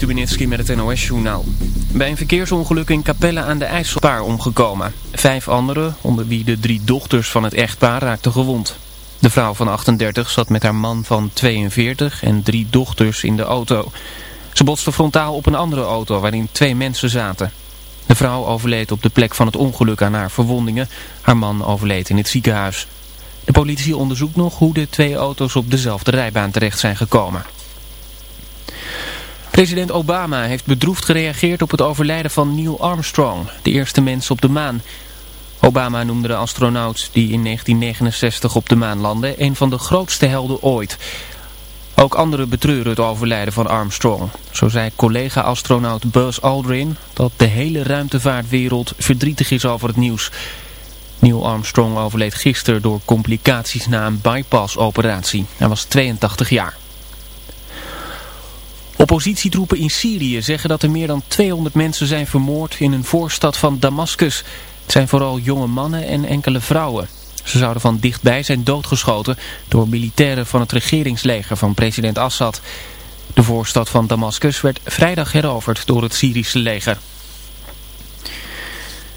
Tubinitski met het NOS-journaal. Bij een verkeersongeluk in Capelle aan de IJsselpaar omgekomen. Vijf anderen, onder wie de drie dochters van het echtpaar, raakten gewond. De vrouw van 38 zat met haar man van 42 en drie dochters in de auto. Ze botste frontaal op een andere auto waarin twee mensen zaten. De vrouw overleed op de plek van het ongeluk aan haar verwondingen. Haar man overleed in het ziekenhuis. De politie onderzoekt nog hoe de twee auto's op dezelfde rijbaan terecht zijn gekomen. President Obama heeft bedroefd gereageerd op het overlijden van Neil Armstrong, de eerste mens op de maan. Obama noemde de astronaut die in 1969 op de maan landde een van de grootste helden ooit. Ook anderen betreuren het overlijden van Armstrong. Zo zei collega-astronaut Buzz Aldrin dat de hele ruimtevaartwereld verdrietig is over het nieuws. Neil Armstrong overleed gisteren door complicaties na een bypass-operatie. Hij was 82 jaar. Oppositietroepen in Syrië zeggen dat er meer dan 200 mensen zijn vermoord in een voorstad van Damascus. Het zijn vooral jonge mannen en enkele vrouwen. Ze zouden van dichtbij zijn doodgeschoten door militairen van het regeringsleger van president Assad. De voorstad van Damascus werd vrijdag heroverd door het Syrische leger.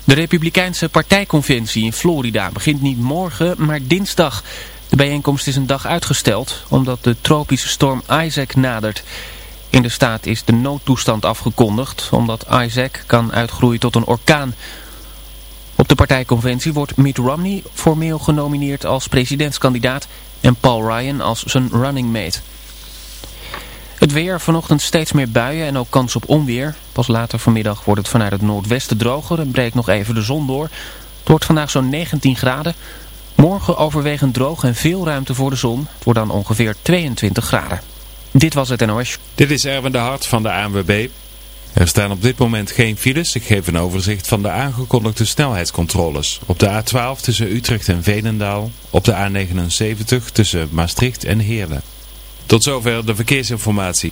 De Republikeinse partijconventie in Florida begint niet morgen, maar dinsdag. De bijeenkomst is een dag uitgesteld omdat de tropische storm Isaac nadert. In de staat is de noodtoestand afgekondigd omdat Isaac kan uitgroeien tot een orkaan. Op de partijconventie wordt Mitt Romney formeel genomineerd als presidentskandidaat en Paul Ryan als zijn running mate. Het weer, vanochtend steeds meer buien en ook kans op onweer. Pas later vanmiddag wordt het vanuit het noordwesten droger en breekt nog even de zon door. Het wordt vandaag zo'n 19 graden. Morgen overwegend droog en veel ruimte voor de zon. Het wordt dan ongeveer 22 graden. Dit was het NOS. Dit is Erwin de Hart van de ANWB. Er staan op dit moment geen files. Ik geef een overzicht van de aangekondigde snelheidscontroles. Op de A12 tussen Utrecht en Veenendaal. Op de A79 tussen Maastricht en Heerlen. Tot zover de verkeersinformatie.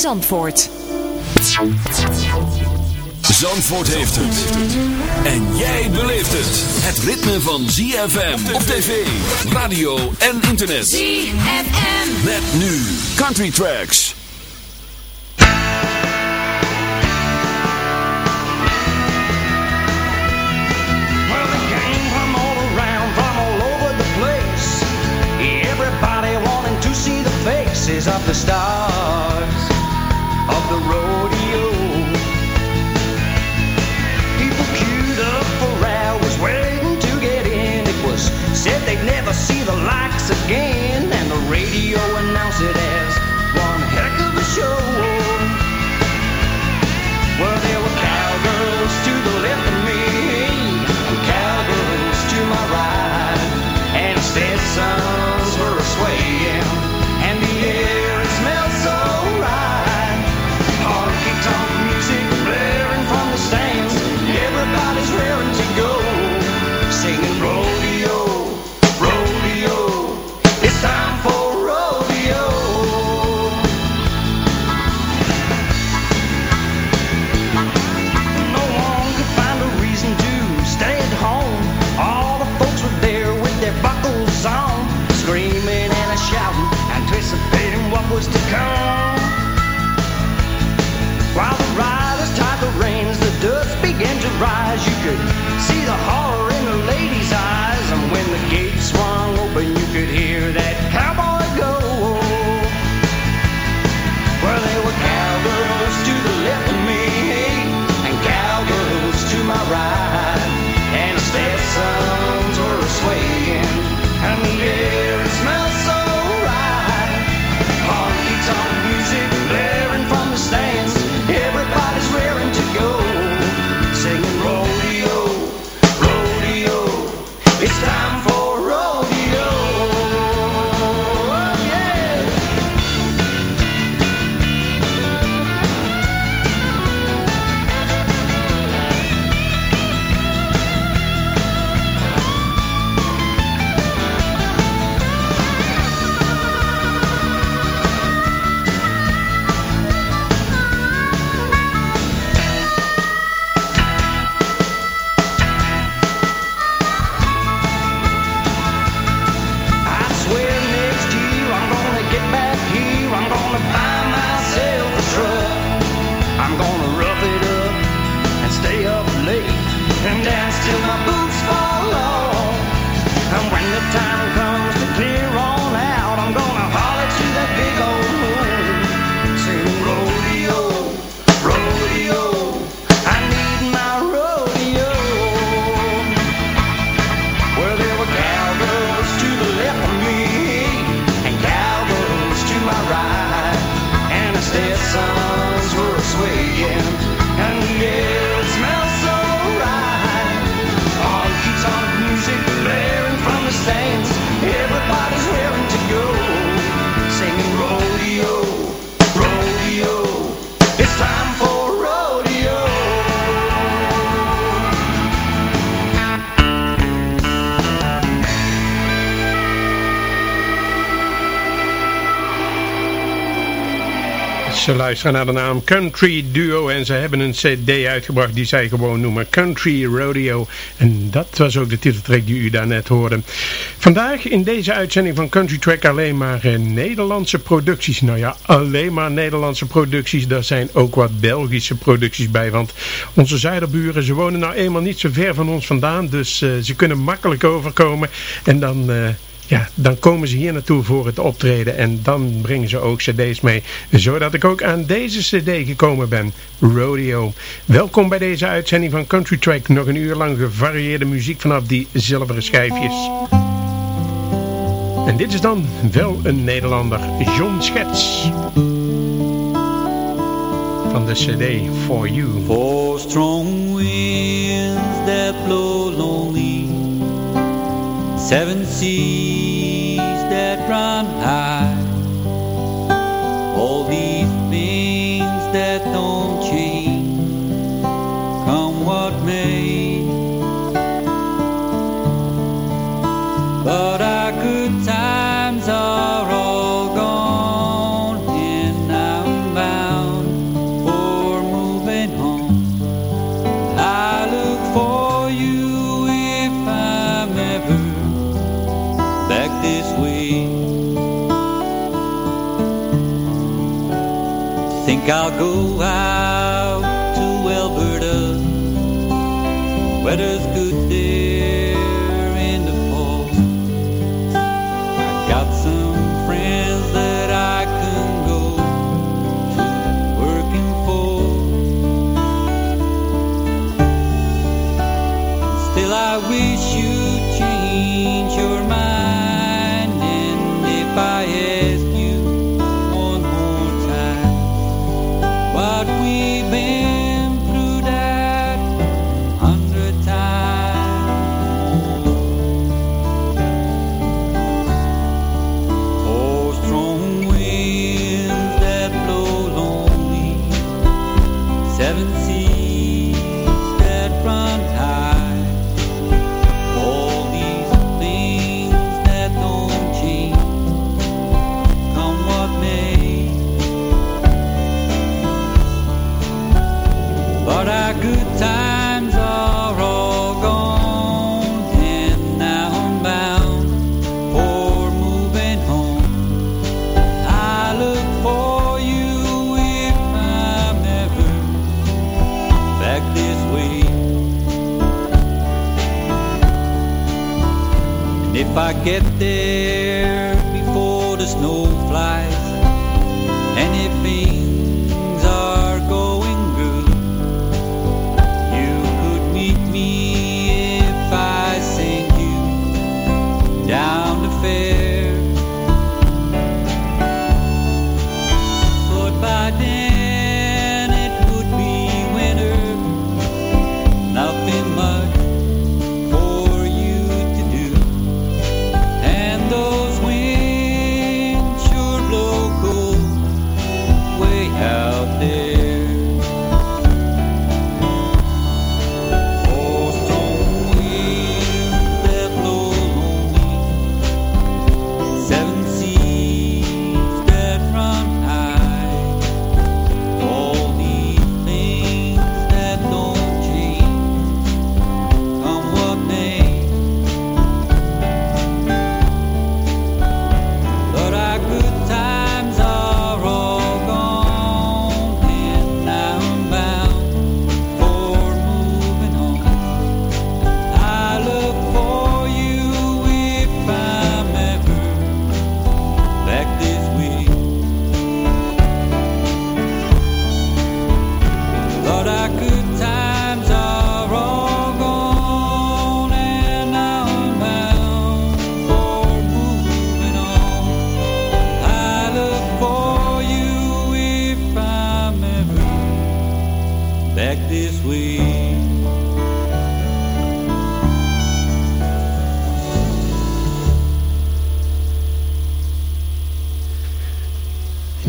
Zandvoort. Zandvoort heeft het. En jij beleeft het. Het ritme van ZFM op tv, radio en internet. ZFM. Met nu Country Tracks. Well, they came from all around, from all over the place. Everybody wanting to see the faces of the stars the rodeo. Luisteren naar de naam Country Duo en ze hebben een cd uitgebracht die zij gewoon noemen Country Rodeo. En dat was ook de titeltrack die u daarnet hoorde. Vandaag in deze uitzending van Country Track alleen maar eh, Nederlandse producties. Nou ja, alleen maar Nederlandse producties. Daar zijn ook wat Belgische producties bij, want onze zuiderburen, ze wonen nou eenmaal niet zo ver van ons vandaan. Dus eh, ze kunnen makkelijk overkomen en dan... eh, ja, dan komen ze hier naartoe voor het optreden en dan brengen ze ook cd's mee. Zodat ik ook aan deze cd gekomen ben, Rodeo. Welkom bij deze uitzending van Country Track. Nog een uur lang gevarieerde muziek vanaf die zilveren schijfjes. En dit is dan wel een Nederlander, John Schets. Van de cd For You. Four strong winds that blow Seven seas that run high Think I'll go out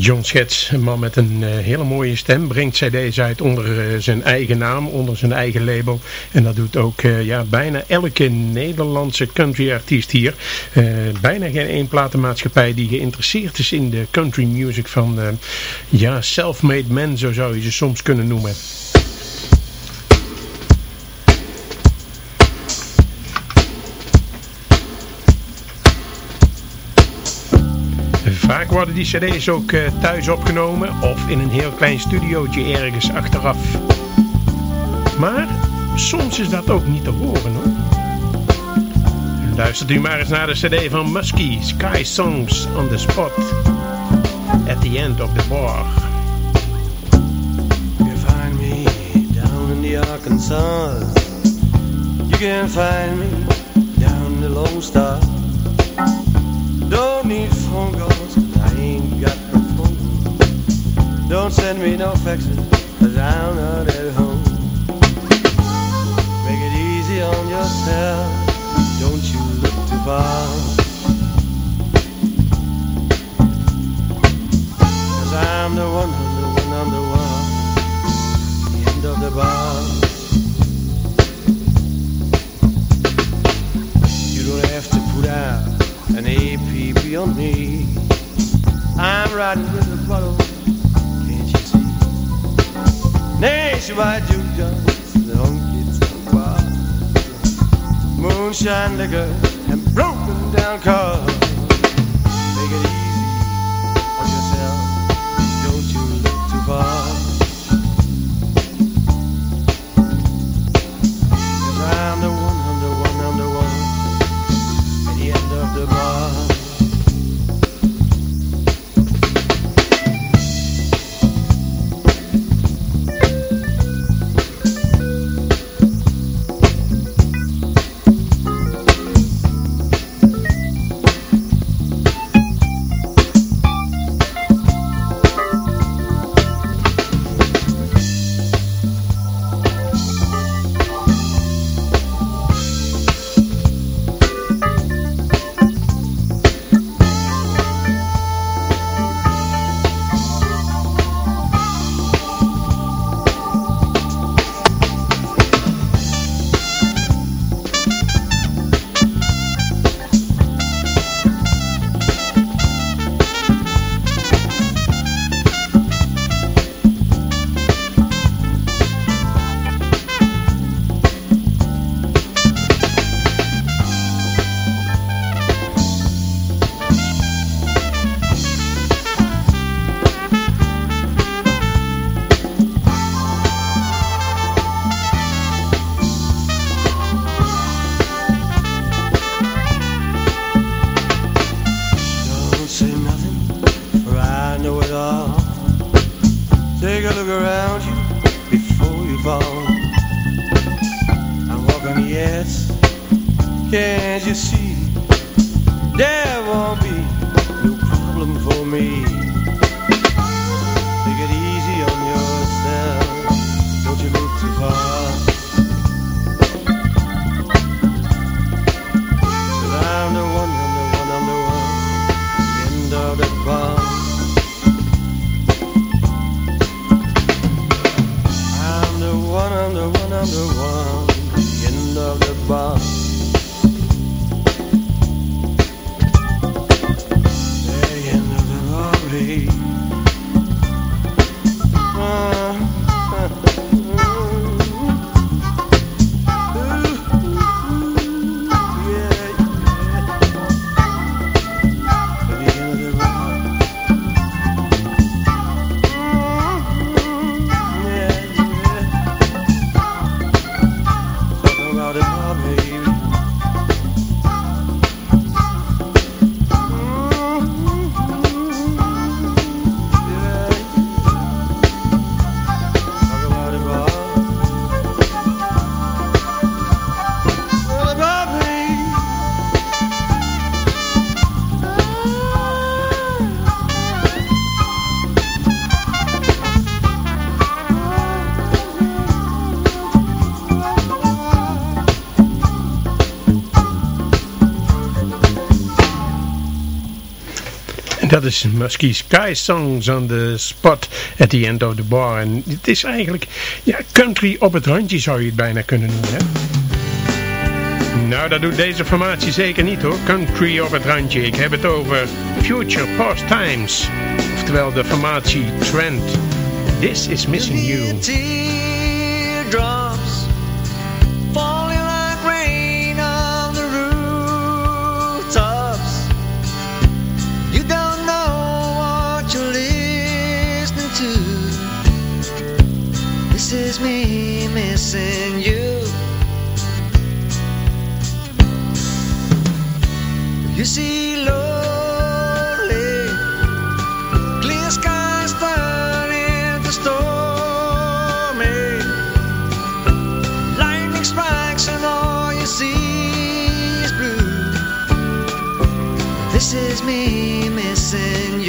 John Schets, een man met een uh, hele mooie stem, brengt cd's uit onder uh, zijn eigen naam, onder zijn eigen label. En dat doet ook uh, ja, bijna elke Nederlandse country artiest hier. bijna geen één platenmaatschappij die geïnteresseerd is in de country music van ja, self-made men, zo zou je ze soms kunnen noemen. Worden die cd's ook uh, thuis opgenomen of in een heel klein studiootje ergens achteraf. Maar soms is dat ook niet te horen hoor. Luistert u maar eens naar de cd van Muskie, Sky Songs on the Spot. At the end of the bar. You can find me down in the Arkansas. You can find me down the Lone Star. Don't need phone Don't send me no faxes, cause I'm not at home. Make it easy on yourself, don't you look too far. Cause I'm the one, I'm the one, I'm the one. The end of the bar. You don't have to put out an APB on me. I'm riding with a bottle, Juke joints, the honky tonk bar, moonshine liquor and broken down cars. Can't you see? There won't be no problem for me. Take it easy on yourself, don't you look too far. Cause I'm the one, I'm the one, I'm the one end of the bar. I'm the one, I'm the one, I'm the one, Dus is Sky Songs on the Spot at the End of the Bar. En het is eigenlijk ja, country op het randje zou je het bijna kunnen noemen. Hè? Nou, dat doet deze formatie zeker niet hoor. Country op het randje. Ik heb het over Future Past Times. Oftewel de formatie Trend. This is Missing You. me missing you. You see, lonely, clear skies turn to stormy. Lightning strikes and all you see is blue. This is me missing you.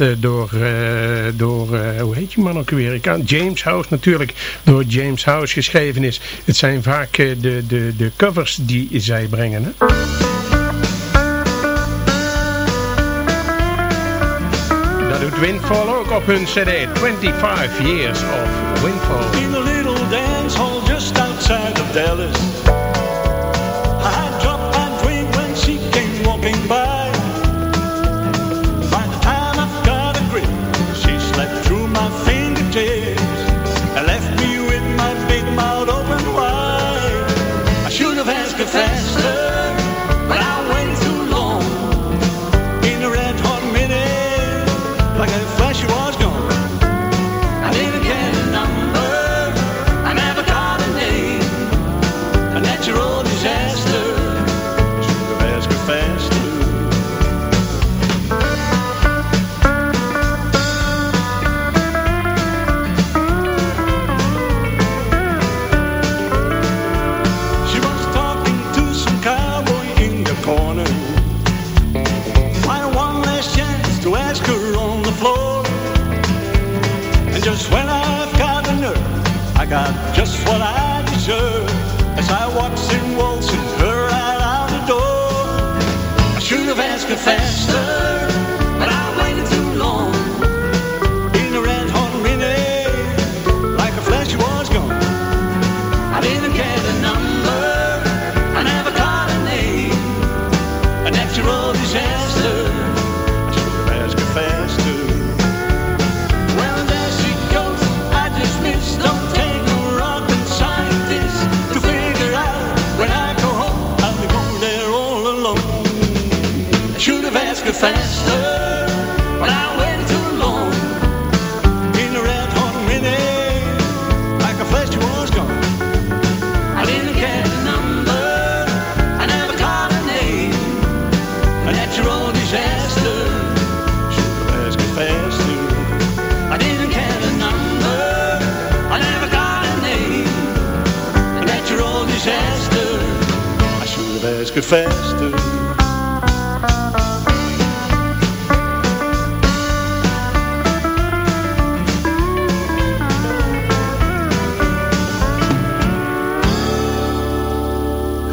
Eh, door, eh, door eh, hoe heet je man ook weer? Ik kan, James House natuurlijk, door James House geschreven is. Het zijn vaak de, de, de covers die zij brengen. Hè? Dat doet Windfall ook op hun cd, 25 Years of Windfall. In the little dance hall just outside of Dallas.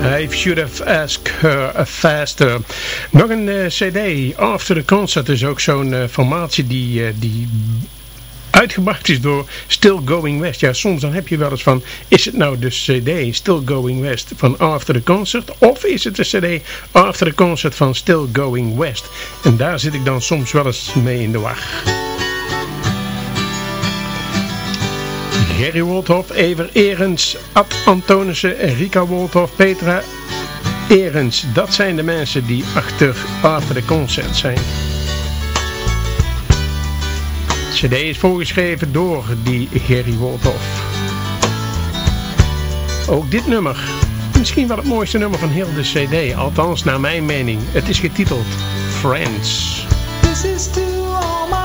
I should have asked her faster. Nog een eh, cd, After the Concert, is ook zo'n eh, formatie die, eh, die uitgebracht is door Still Going West. Ja, soms dan heb je wel eens van, is het nou de cd Still Going West van After the Concert? Of is het de cd After the Concert van Still Going West? En daar zit ik dan soms wel eens mee in de war. Gerry Wolthoff, Ever Erens, Ad Antonissen, Rika Wolthoff, Petra Erens. Dat zijn de mensen die achter After the Concert zijn. De cd is voorgeschreven door die Gerry Wolthoff. Ook dit nummer, misschien wel het mooiste nummer van heel de cd, althans naar mijn mening. Het is getiteld Friends. This is to all my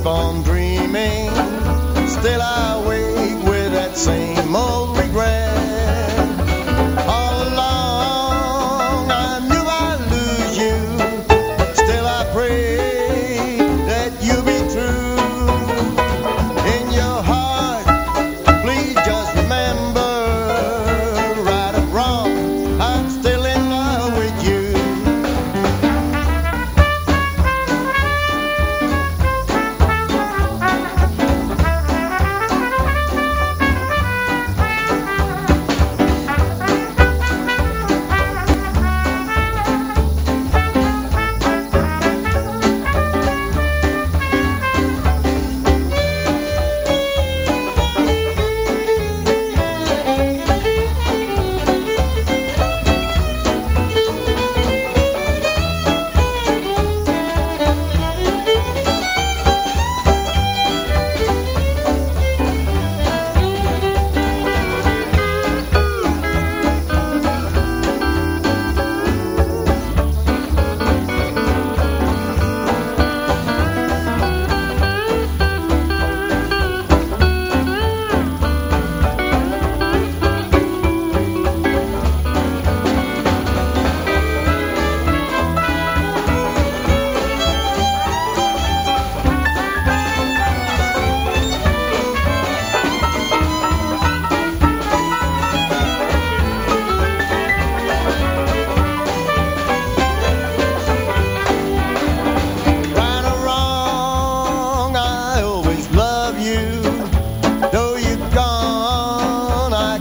keep on dreaming. Still I wake with that same old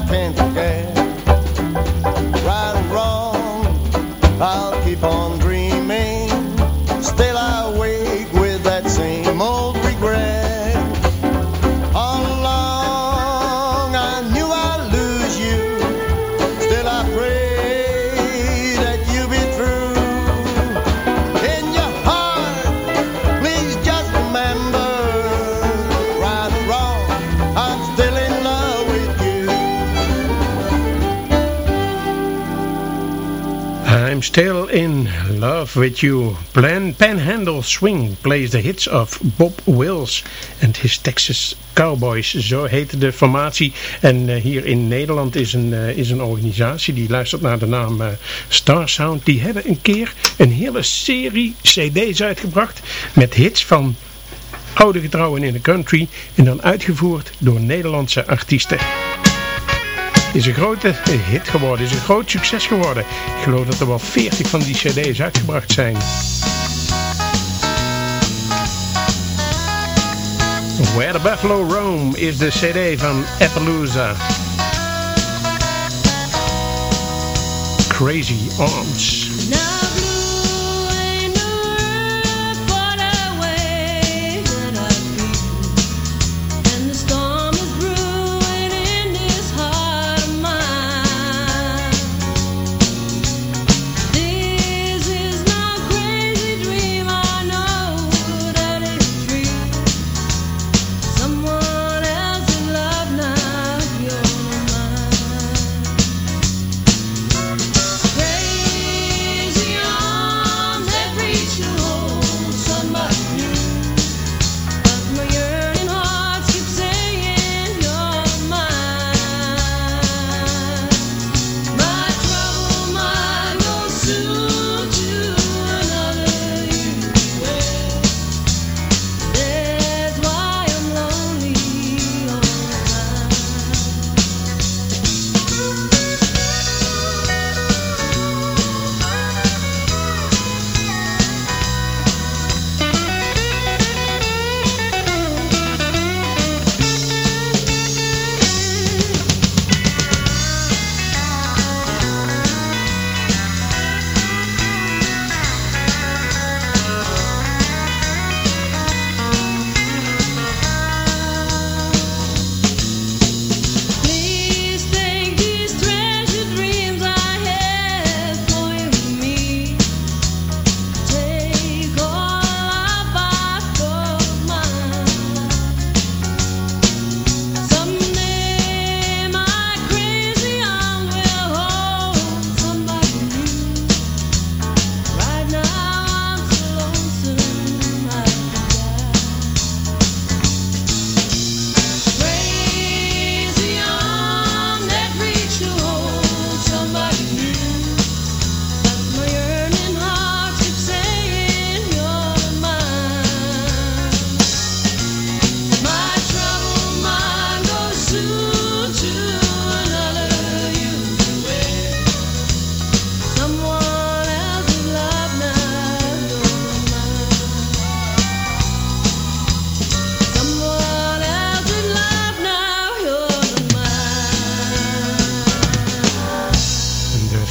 repente still in love with you. Plan Panhandle Swing plays the hits of Bob Wills and his Texas Cowboys. Zo heette de formatie. En eh, hier in Nederland is een, eh, is een organisatie die luistert naar de naam eh, Star Sound. Die hebben een keer een hele serie cd's uitgebracht met hits van oude getrouwen in de country. En dan uitgevoerd door Nederlandse artiesten. Is een grote hit geworden, is een groot succes geworden. Ik geloof dat er wel 40 van die cd's uitgebracht zijn. Where the Buffalo Roam is de cd van Appaloosa. Crazy Arms.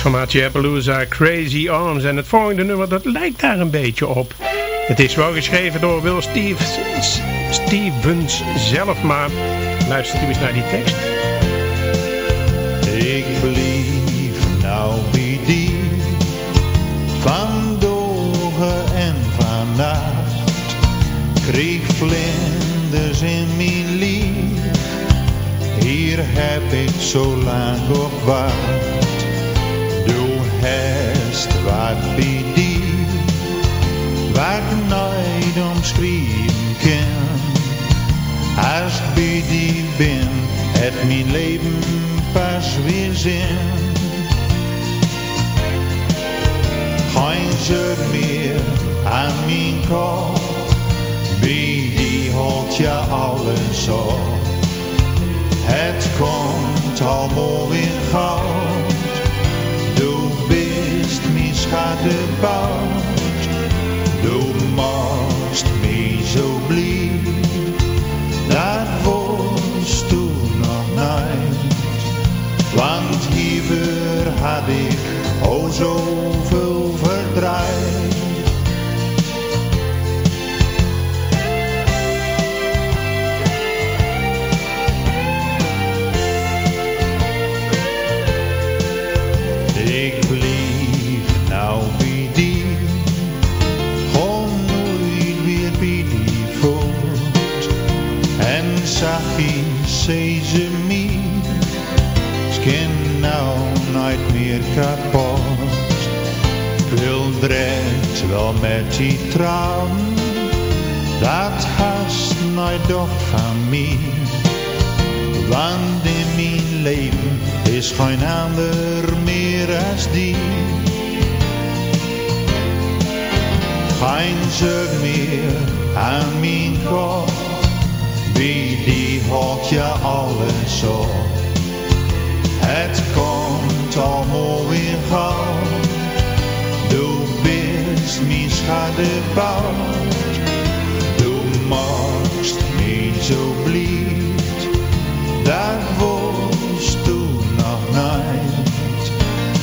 Formatie Appaloosa Crazy Arms. En het volgende nummer, dat lijkt daar een beetje op. Het is wel geschreven door Will Stevens, Stevens zelf, maar luistert u eens naar die tekst. Ik believe nou wie die van dogen en van nacht kreeg vlinders in mijn lief. Hier heb ik zo lang op wacht. Doe hest wat bij die, wat nooit omschrijven kan. Als bij die ben, het mijn leven pas weer zin. Geen zorg meer aan mijn kop, bij die houdt je alles op. Het komt allemaal weer du bist mijn schattenbout, du mij zo blij, dat wist du nog nooit. Want hiever had ik o zoveel verdraaid. Zag ze mij, skin nou nooit meer kapot. Ik wel met die trouw, dat haast nooit doch van mij. Want in mijn leven is geen ander meer als die. Geen zorg meer aan mijn kop, wie die houdt je alles op. Het komt allemaal weer gauw, du bist mijn schadebout, du machst mij zo blij. Dat wist du nog nooit,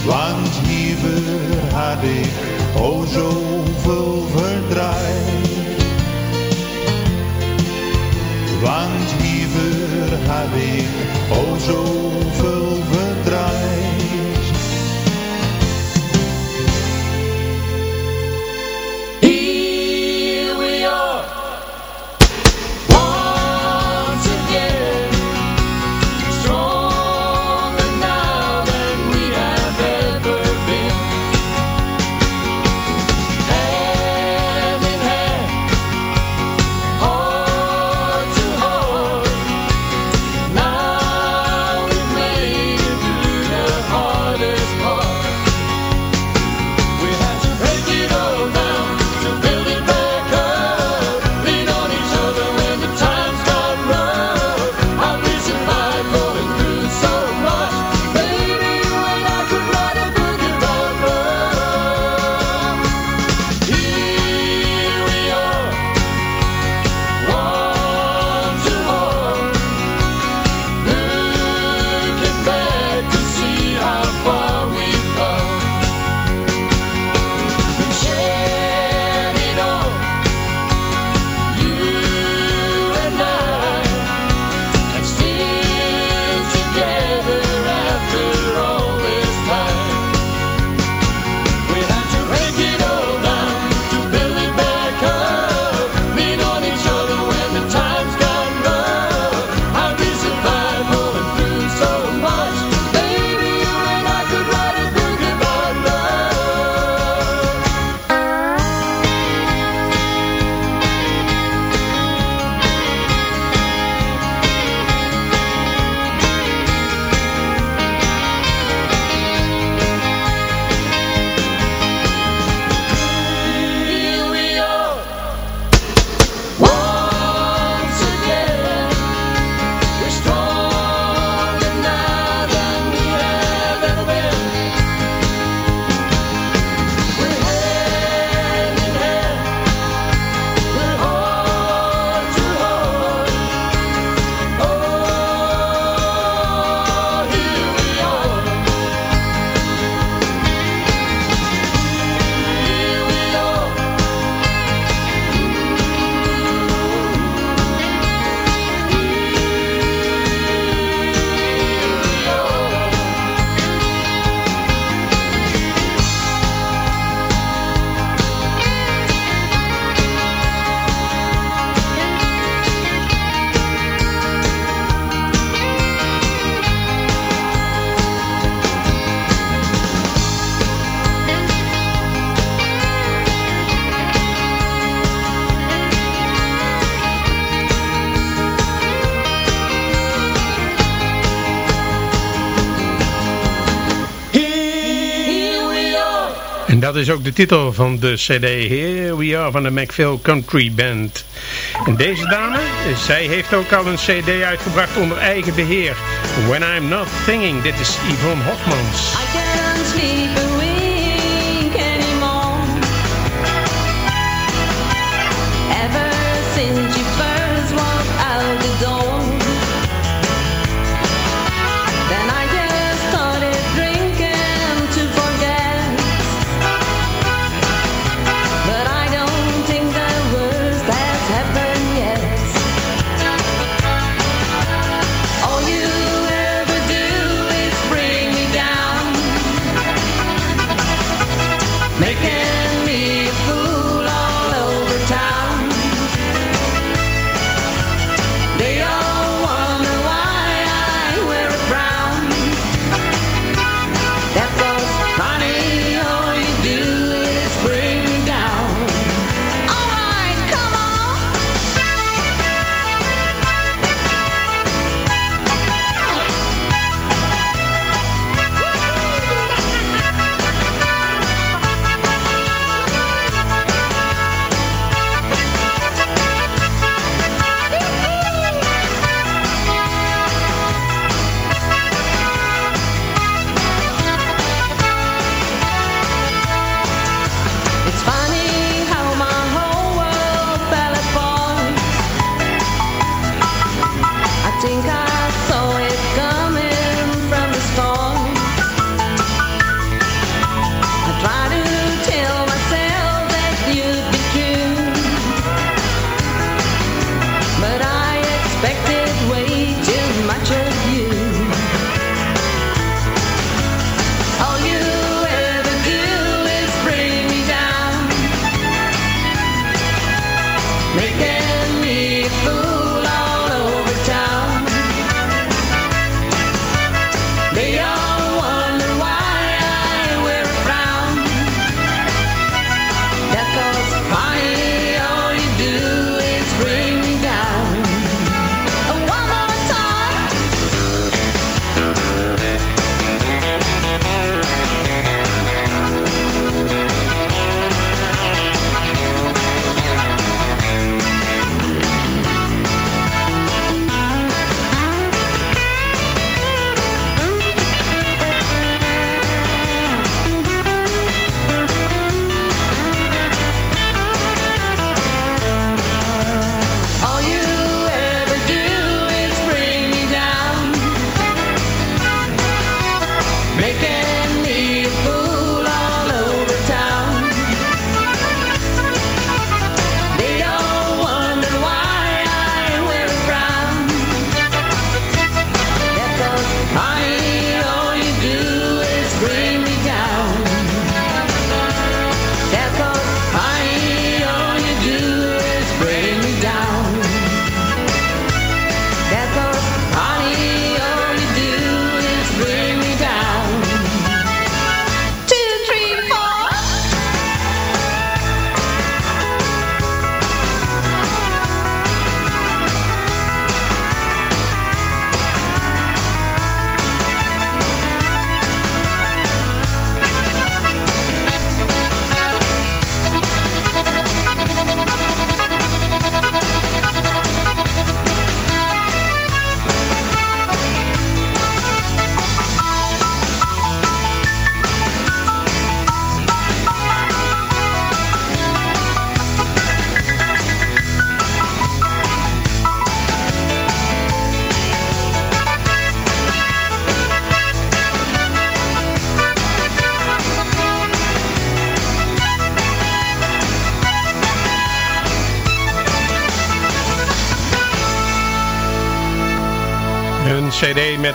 want hiever had ik o zoveel verdraaid. Want hiever had ik o zoveel dat is ook de titel van de cd. Here we are van de McPhail Country Band. En deze dame, zij heeft ook al een cd uitgebracht onder eigen beheer. When I'm Not Singing. Dit is Yvonne Hofmans.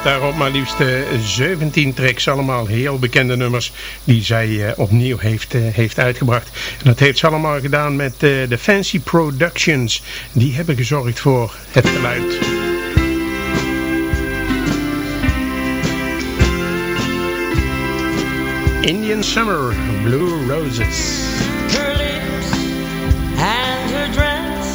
daarop maar liefst eh, 17 tracks. Allemaal heel bekende nummers die zij eh, opnieuw heeft, eh, heeft uitgebracht. En dat heeft ze allemaal gedaan met de Fancy Productions. Die hebben gezorgd voor het geluid. Indian Summer, Blue Roses. Her and her dress,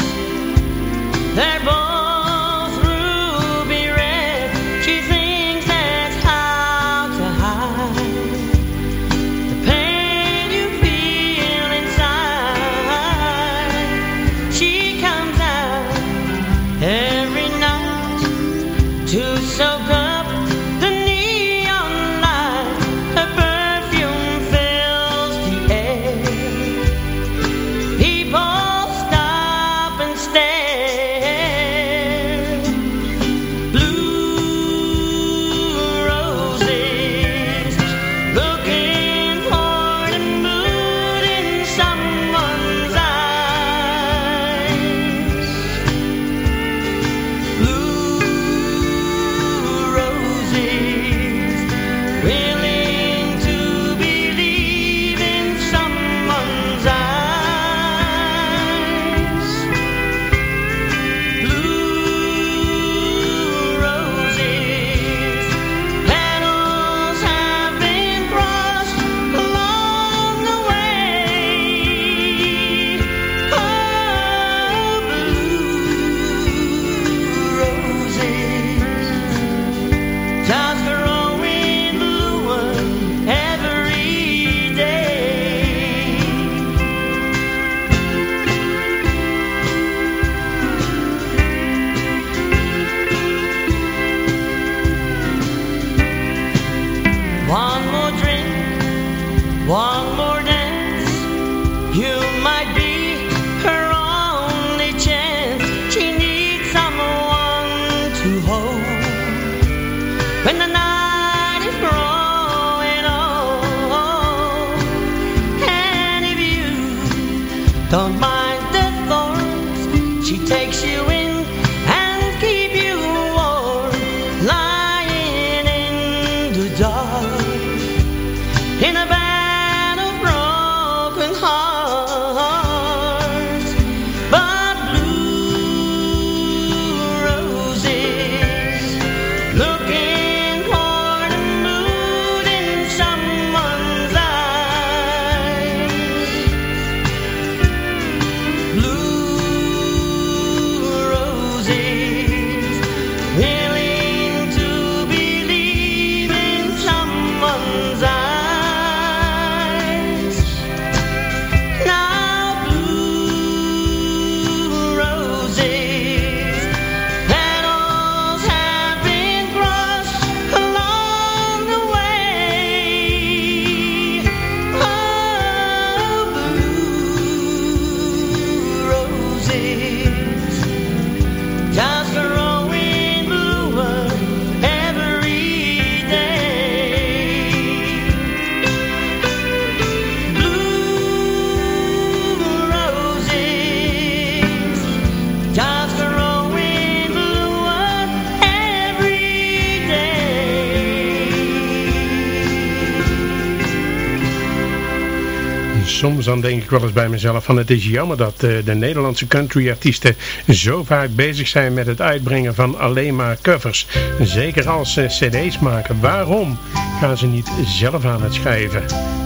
denk ik wel eens bij mezelf van het is jammer dat eh, de Nederlandse countryartiesten zo vaak bezig zijn met het uitbrengen van alleen maar covers. Zeker als ze cd's maken. Waarom gaan ze niet zelf aan het schrijven?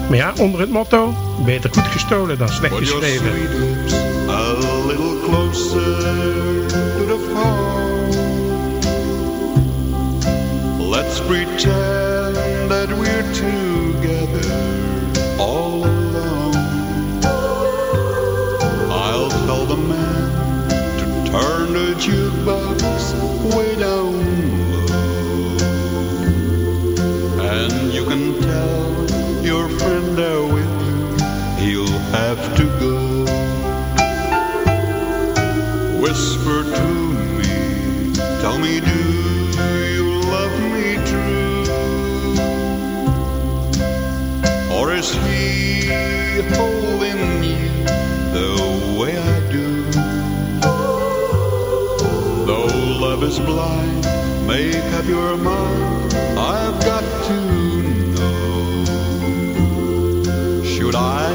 Maar ja, onder het motto, beter goed gestolen dan slecht geschreven. Holding you the way I do? Though love is blind, make up your mind, I've got to know. Should I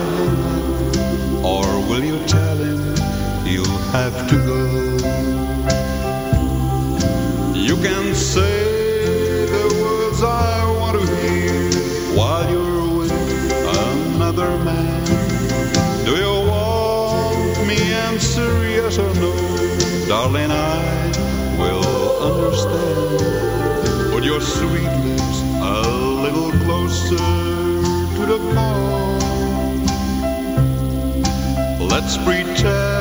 or will you tell him you'll have to Darling, I will understand. Put your sweet lips a little closer to the phone. Let's pretend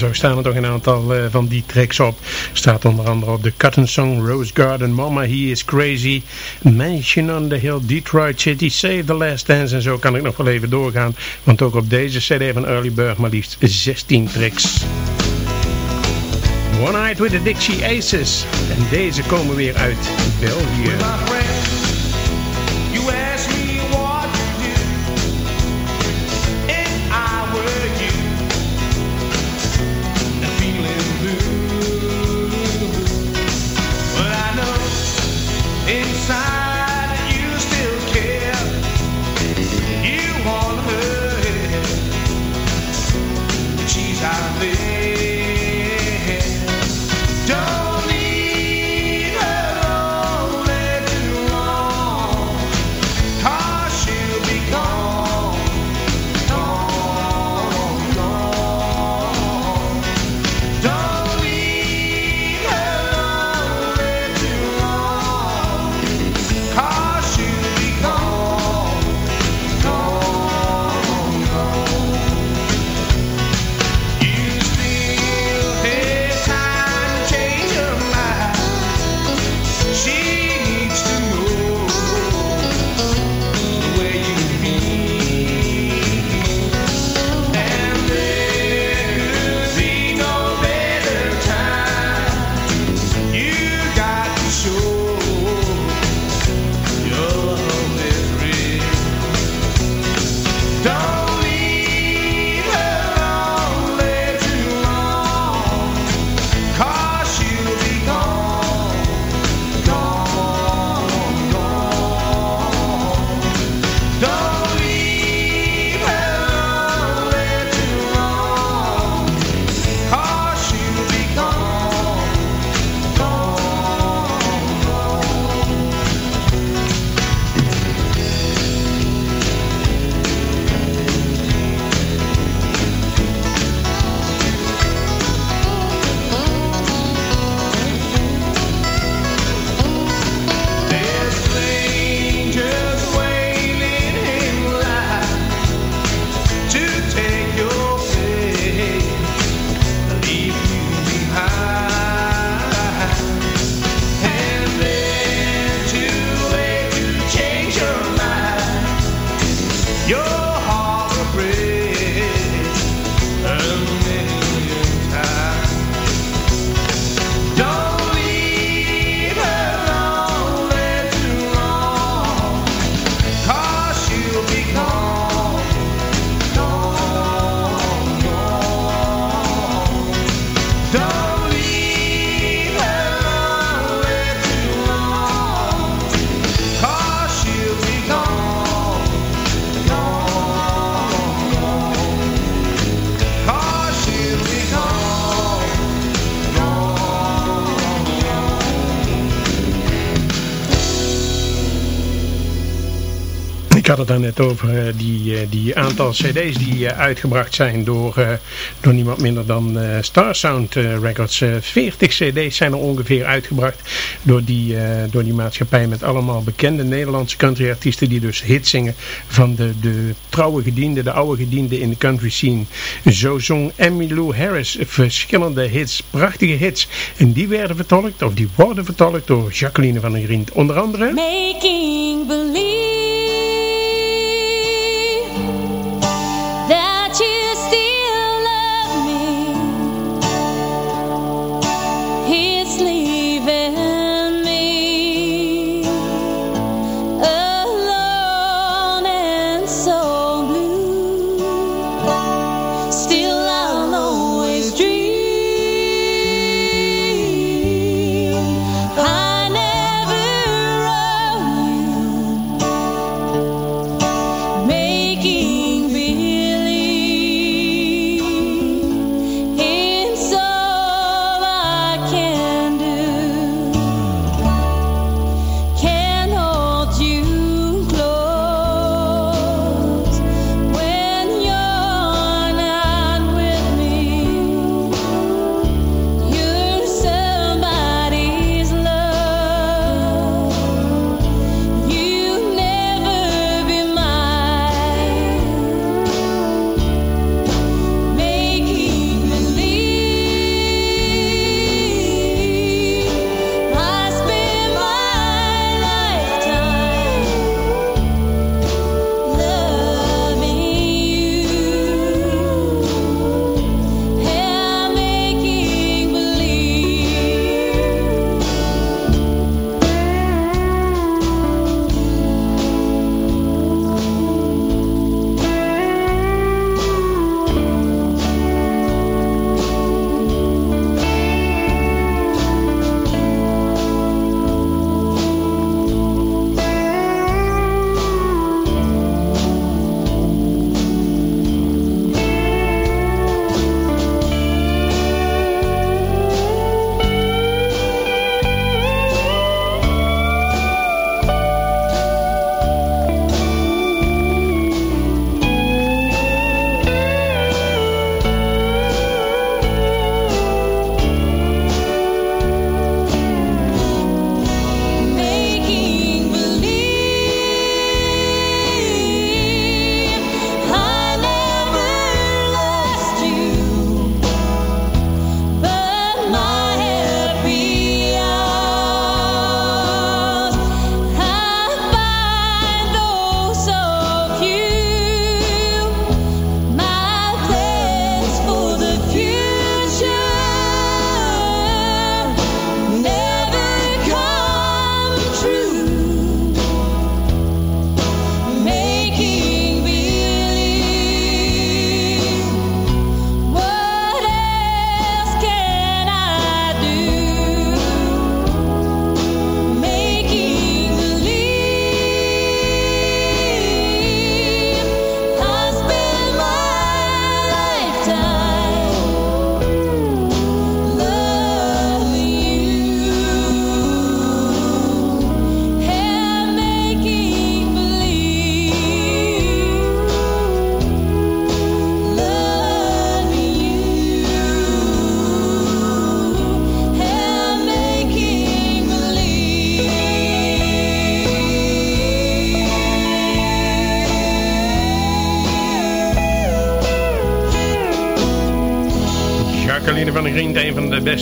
zo staan er toch een aantal eh, van die tracks op. Staat onder andere op de Cotton Song, Rose Garden, Mama He Is Crazy, Mansion on the Hill, Detroit City, Save the Last Dance. En zo kan ik nog wel even doorgaan. Want ook op deze cd van Early Bird maar liefst 16 tracks. One Night with the Dixie Aces. En deze komen weer uit België. Had het daar net over eh, die, eh, die aantal cd's die eh, uitgebracht zijn door, door niemand minder dan Star Sound Records. Eh, 40 cd's zijn er ongeveer uitgebracht door die, door die maatschappij met allemaal bekende Nederlandse countryartiesten die dus hits zingen van de, de trouwe gedienden, de oude gedienden in de country scene. Zo zong Emmylou Harris verschillende hits, prachtige hits. En die werden vertolkt, of die worden vertolkt door Jacqueline van der Grient. Onder andere... Making believe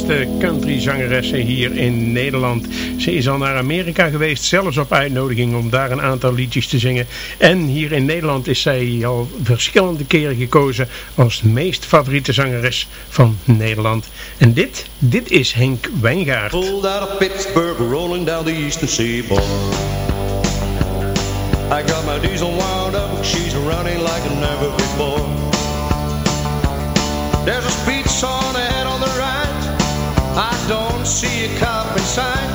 beste countryzangeressen hier in Nederland. Ze is al naar Amerika geweest, zelfs op uitnodiging om daar een aantal liedjes te zingen. En hier in Nederland is zij al verschillende keren gekozen als de meest favoriete zangeres van Nederland. En dit, dit is Henk Wijngaard. Pulled out Pittsburgh, rolling down the. I got my diesel wound up, she's running like never before. don't see a cop in sight.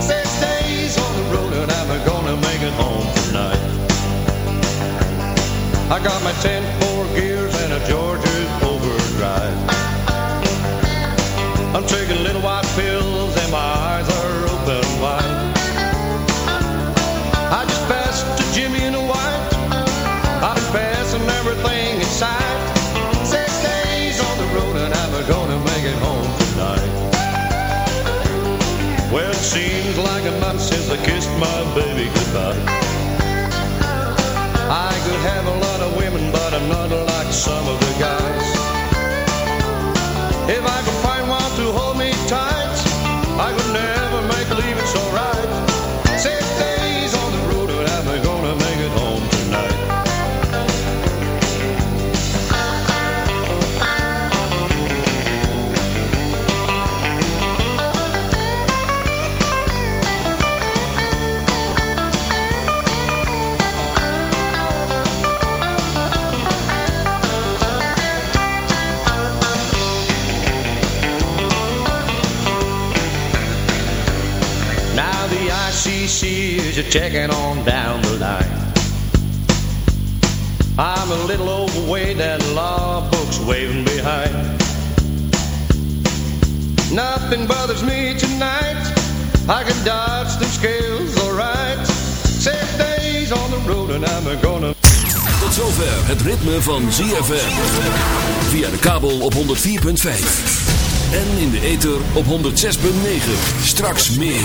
Six days on the road and I'm gonna make it home tonight. I got my ten four gears and a Georgia overdrive. I'm taking little white pills and my eyes are open wide. I just passed to Jimmy in a white. I just passed everything in sight. Six days on the road and I'm gonna seems like a month since I kissed my baby goodbye. I could have a lot of women, but I'm not like some of the guys. If I could find one to hold me tight, I could never make believe it's alright. Checking on down the line. I'm a little overweight and law books waving behind. Nothing bothers me tonight. I can dodge them scales alright. Six days on the road and I'm gonna. Tot zover het ritme van ZFM. Via de kabel op 104.5. En in de ether op 106.9. Straks meer.